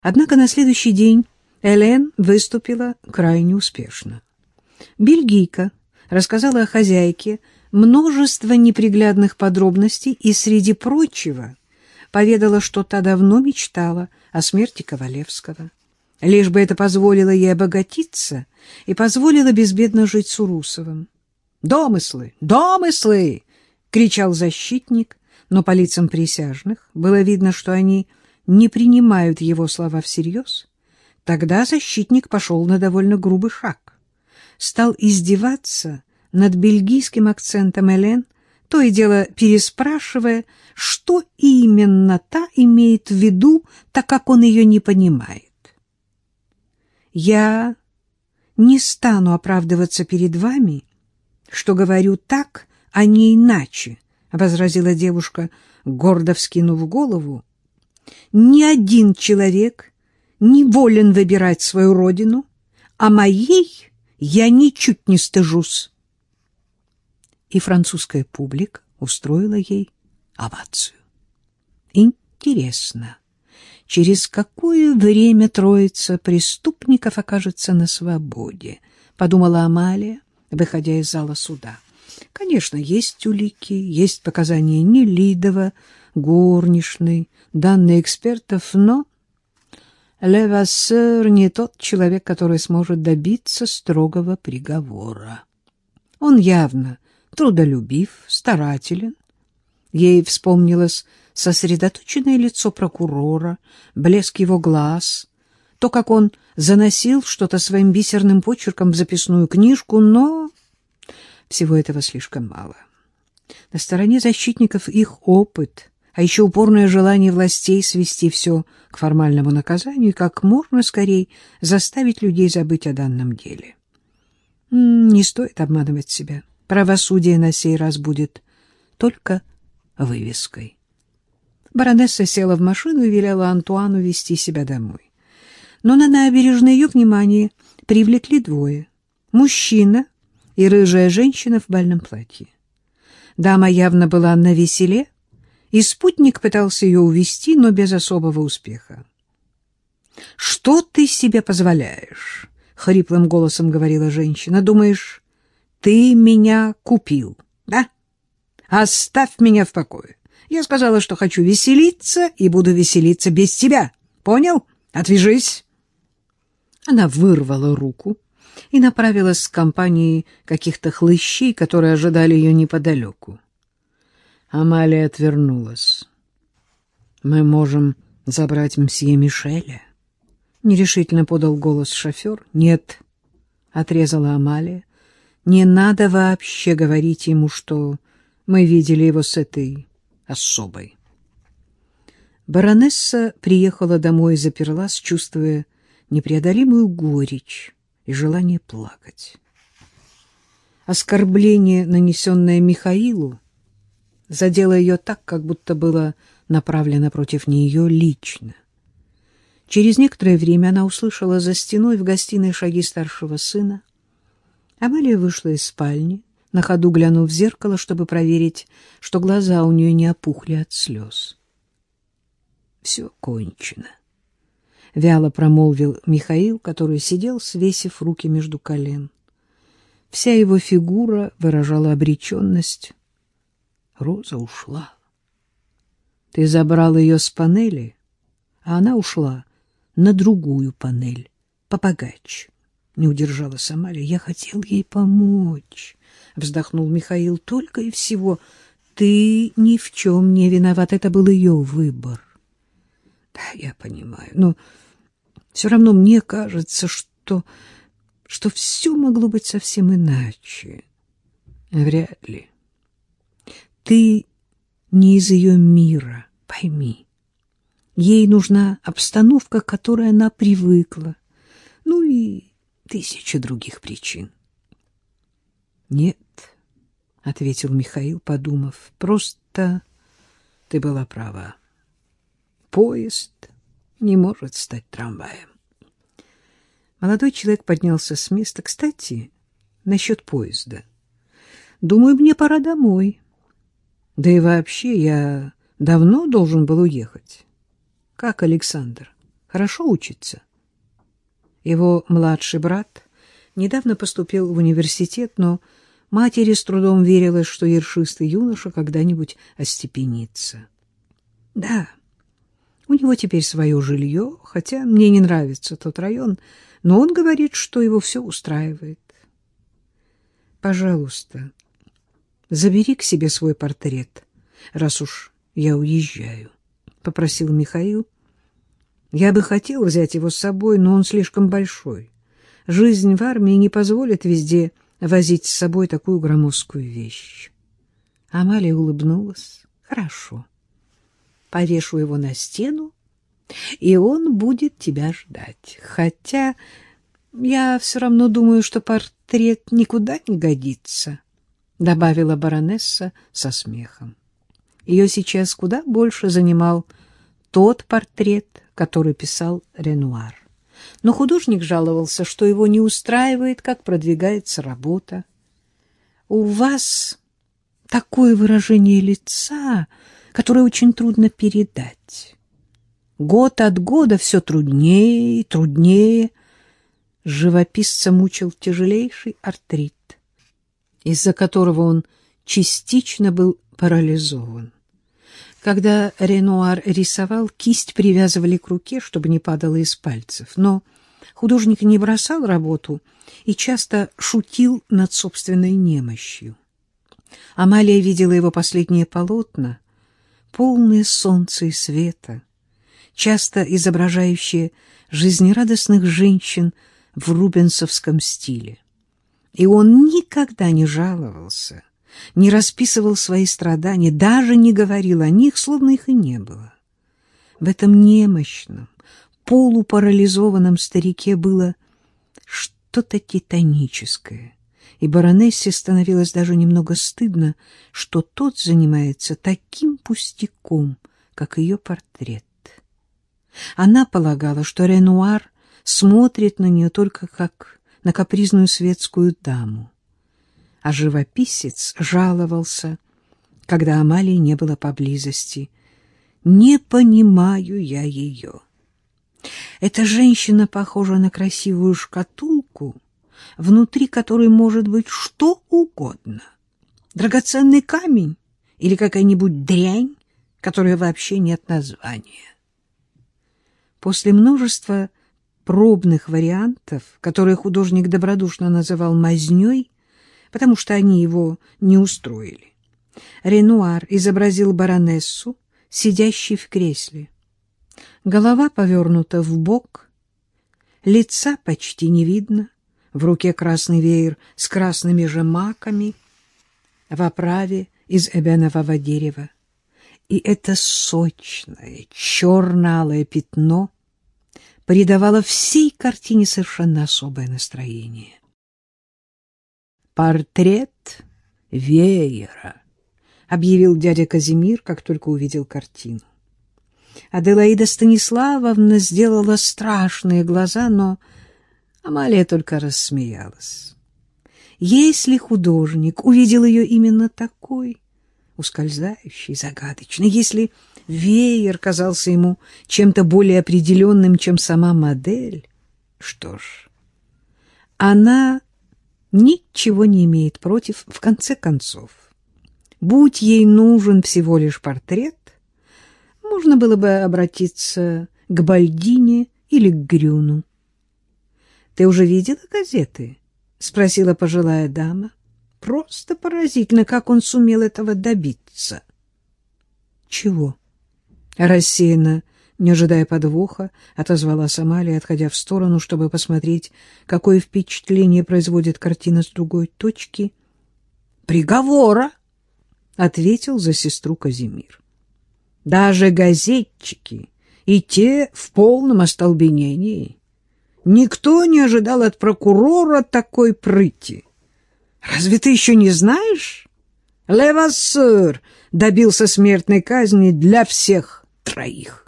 Однако на следующий день Элен выступила крайне успешно. Бельгийка рассказала о хозяйке множество неприглядных подробностей и, среди прочего, поведала, что та давно мечтала о смерти Ковалевского. Лишь бы это позволило ей обогатиться и позволило безбедно жить с Урусовым. «Домыслы! Домыслы!» — кричал защитник, но по лицам присяжных было видно, что они не принимают его слова всерьез. Тогда защитник пошел на довольно грубый шаг. Стал издеваться над бельгийским акцентом Элен, то и дело переспрашивая, что именно та имеет в виду, так как он ее не понимает. «Я не стану оправдываться перед вами, что говорю так, а не иначе», — возразила девушка, гордо вскинув голову. «Ни один человек не волен выбирать свою родину, а моей я ничуть не стыжусь» и французская публика устроила ей овацию. Интересно, через какое время троица преступников окажется на свободе, подумала Амалия, выходя из зала суда. Конечно, есть улики, есть показания Нелидова, горничной, данные экспертов, но Левассер не тот человек, который сможет добиться строгого приговора. Он явно трудолюбив, старателен. Ей вспомнилось сосредоточенное лицо прокурора, блеск его глаз, то, как он заносил что-то своим бисерным почерком в записную книжку, но всего этого слишком мало. На стороне защитников их опыт, а еще упорное желание властей свести все к формальному наказанию и как можно скорее заставить людей забыть о данном деле. Не стоит обманывать себя правосудие на сей раз будет только вывеской. Баронесса села в машину и велела Антуану вести себя домой. Но на набережной ее внимание привлекли двое — мужчина и рыжая женщина в бальном платье. Дама явно была на веселе, и спутник пытался ее увести, но без особого успеха. — Что ты себе позволяешь? — хриплым голосом говорила женщина. — Думаешь, ты меня купил, да? Оставь меня в покое. Я сказала, что хочу веселиться и буду веселиться без тебя. Понял? Отвяжись. Она вырвала руку и направилась к компании каких-то хлыщей, которые ожидали ее неподалеку. Амалия отвернулась. «Мы можем забрать мсье Мишеля?» — нерешительно подал голос шофер. «Нет», — отрезала Амалия. Не надо вообще говорить ему, что мы видели его с этой особой. Баронесса приехала домой и заперлась, чувствуя непреодолимую горечь и желание плакать. Оскорбление, нанесенное Михаилу, задело ее так, как будто было направлено против нее лично. Через некоторое время она услышала за стеной в гостиной шаги старшего сына. Амалия вышла из спальни, на ходу глянув в зеркало, чтобы проверить, что глаза у нее не опухли от слез. «Все кончено», — вяло промолвил Михаил, который сидел, свесив руки между колен. Вся его фигура выражала обреченность. Роза ушла. Ты забрал ее с панели, а она ушла на другую панель, побогаче не удержалась Амалия. Я хотел ей помочь, вздохнул Михаил. Только и всего. Ты ни в чем не виноват. Это был ее выбор. Да, я понимаю. Но все равно мне кажется, что, что все могло быть совсем иначе. Вряд ли. Ты не из ее мира, пойми. Ей нужна обстановка, к которой она привыкла. Ну и тысяча других причин. Нет, ответил Михаил, подумав. Просто ты была права. Поезд не может стать трамваем. Молодой человек поднялся с места. Кстати, насчет поезда. Думаю, мне пора домой. Да и вообще я давно должен был уехать. Как Александр? Хорошо учится. Его младший брат недавно поступил в университет, но матери с трудом верилось, что ершистый юноша когда-нибудь остепенится. Да, у него теперь свое жилье, хотя мне не нравится тот район, но он говорит, что его все устраивает. Пожалуйста, забери к себе свой портрет, раз уж я уезжаю, — попросил Михаил. Я бы хотел взять его с собой, но он слишком большой. Жизнь в армии не позволит везде возить с собой такую громоздкую вещь. Амалия улыбнулась. Хорошо. Повешу его на стену, и он будет тебя ждать. Хотя я все равно думаю, что портрет никуда не годится, — добавила баронесса со смехом. Ее сейчас куда больше занимал тот портрет, который писал Ренуар. Но художник жаловался, что его не устраивает, как продвигается работа. «У вас такое выражение лица, которое очень трудно передать. Год от года все труднее и труднее». Живописца мучил тяжелейший артрит, из-за которого он частично был парализован. Когда Ренуар рисовал, кисть привязывали к руке, чтобы не падала из пальцев. Но художник не бросал работу и часто шутил над собственной немощью. Амалия видела его последние полотна, полные солнца и света, часто изображающие жизнерадостных женщин в рубенсовском стиле. И он никогда не жаловался не расписывал свои страдания, даже не говорил о них, словно их и не было. В этом немощном, полупарализованном старике было что-то титаническое, и баронессе становилось даже немного стыдно, что тот занимается таким пустяком, как ее портрет. Она полагала, что Ренуар смотрит на нее только как на капризную светскую даму а живописец жаловался, когда Амалии не было поблизости. «Не понимаю я ее. Эта женщина похожа на красивую шкатулку, внутри которой может быть что угодно. Драгоценный камень или какая-нибудь дрянь, которая вообще нет названия». После множества пробных вариантов, которые художник добродушно называл «мазнёй», потому что они его не устроили. Ренуар изобразил баронессу, сидящей в кресле. Голова повернута в бок, лица почти не видно, в руке красный веер с красными же маками, в оправе из эбенового дерева. И это сочное, черно-алое пятно придавало всей картине совершенно особое настроение. «Портрет веера», — объявил дядя Казимир, как только увидел картину. Аделаида Станиславовна сделала страшные глаза, но Амалия только рассмеялась. Если художник увидел ее именно такой, ускользающий, загадочный, если веер казался ему чем-то более определенным, чем сама модель, что ж, она ничего не имеет против, в конце концов. Будь ей нужен всего лишь портрет, можно было бы обратиться к Бальдине или к Грюну. — Ты уже видела газеты? — спросила пожилая дама. — Просто поразительно, как он сумел этого добиться. — Чего? — рассеянно не ожидая подвоха, отозвалась Амалия, отходя в сторону, чтобы посмотреть, какое впечатление производит картина с другой точки. «Приговора!» — ответил за сестру Казимир. «Даже газетчики и те в полном остолбенении. Никто не ожидал от прокурора такой прыти. Разве ты еще не знаешь? Левассер добился смертной казни для всех троих».